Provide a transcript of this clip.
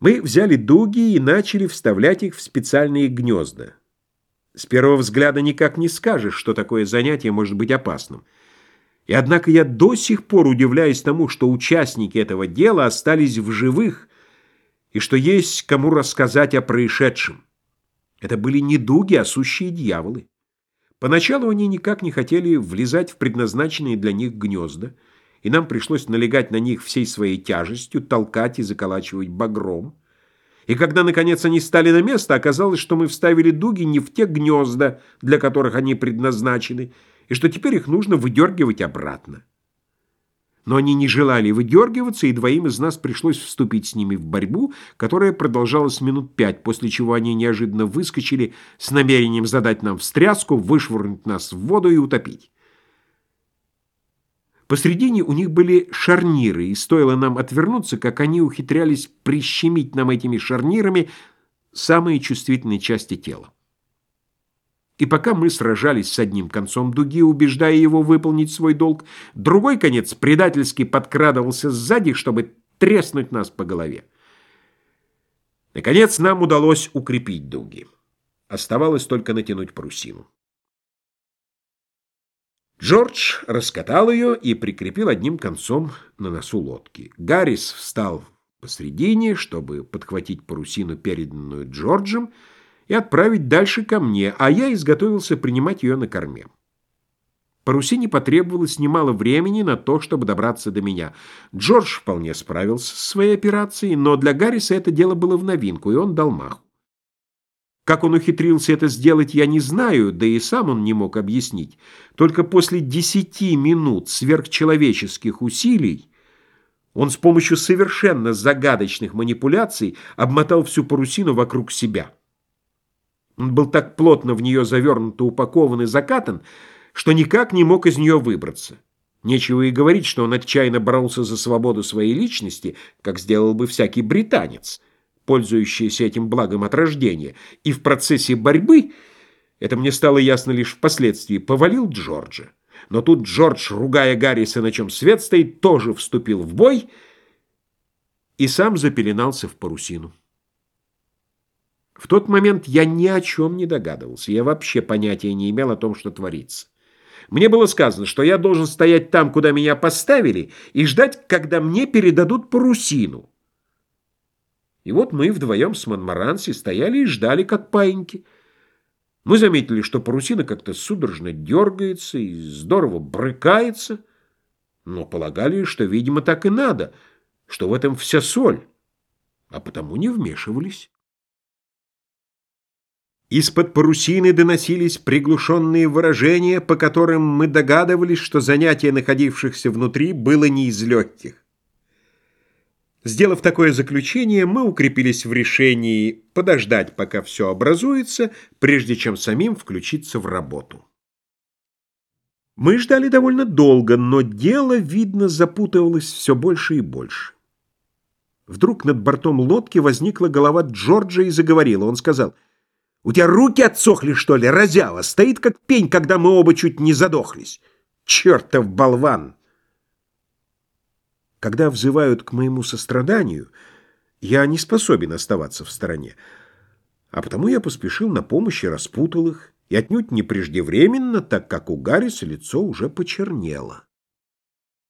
Мы взяли дуги и начали вставлять их в специальные гнезда. С первого взгляда никак не скажешь, что такое занятие может быть опасным. И однако я до сих пор удивляюсь тому, что участники этого дела остались в живых, и что есть кому рассказать о происшедшем. Это были не дуги, а сущие дьяволы. Поначалу они никак не хотели влезать в предназначенные для них гнезда, и нам пришлось налегать на них всей своей тяжестью, толкать и заколачивать багром. И когда, наконец, они стали на место, оказалось, что мы вставили дуги не в те гнезда, для которых они предназначены, и что теперь их нужно выдергивать обратно. Но они не желали выдергиваться, и двоим из нас пришлось вступить с ними в борьбу, которая продолжалась минут пять, после чего они неожиданно выскочили с намерением задать нам встряску, вышвырнуть нас в воду и утопить. Посредине у них были шарниры, и стоило нам отвернуться, как они ухитрялись прищемить нам этими шарнирами самые чувствительные части тела. И пока мы сражались с одним концом дуги, убеждая его выполнить свой долг, другой конец предательски подкрадывался сзади, чтобы треснуть нас по голове. Наконец нам удалось укрепить дуги. Оставалось только натянуть парусину. Джордж раскатал ее и прикрепил одним концом на носу лодки. Гаррис встал посредине, чтобы подхватить парусину, переданную Джорджем, и отправить дальше ко мне, а я изготовился принимать ее на корме. Парусине потребовалось немало времени на то, чтобы добраться до меня. Джордж вполне справился со своей операцией, но для Гарриса это дело было в новинку, и он дал маху. Как он ухитрился это сделать, я не знаю, да и сам он не мог объяснить. Только после десяти минут сверхчеловеческих усилий он с помощью совершенно загадочных манипуляций обмотал всю парусину вокруг себя. Он был так плотно в нее завернут упакован и закатан, что никак не мог из нее выбраться. Нечего и говорить, что он отчаянно боролся за свободу своей личности, как сделал бы всякий британец – пользующаяся этим благом от рождения, и в процессе борьбы, это мне стало ясно лишь впоследствии, повалил Джорджа. Но тут Джордж, ругая Гарриса, на чем свет стоит, тоже вступил в бой и сам запеленался в парусину. В тот момент я ни о чем не догадывался, я вообще понятия не имел о том, что творится. Мне было сказано, что я должен стоять там, куда меня поставили, и ждать, когда мне передадут парусину. И вот мы вдвоем с Монмаранси стояли и ждали, как паиньки. Мы заметили, что парусина как-то судорожно дергается и здорово брыкается, но полагали, что, видимо, так и надо, что в этом вся соль, а потому не вмешивались. Из-под парусины доносились приглушенные выражения, по которым мы догадывались, что занятие находившихся внутри было не из легких. Сделав такое заключение, мы укрепились в решении подождать, пока все образуется, прежде чем самим включиться в работу. Мы ждали довольно долго, но дело, видно, запутывалось все больше и больше. Вдруг над бортом лодки возникла голова Джорджа и заговорила. Он сказал, «У тебя руки отсохли, что ли, разява? Стоит как пень, когда мы оба чуть не задохлись. Чертов болван!» Когда взывают к моему состраданию, я не способен оставаться в стороне. А потому я поспешил на помощь и распутал их, и отнюдь не преждевременно, так как у Гарриса лицо уже почернело.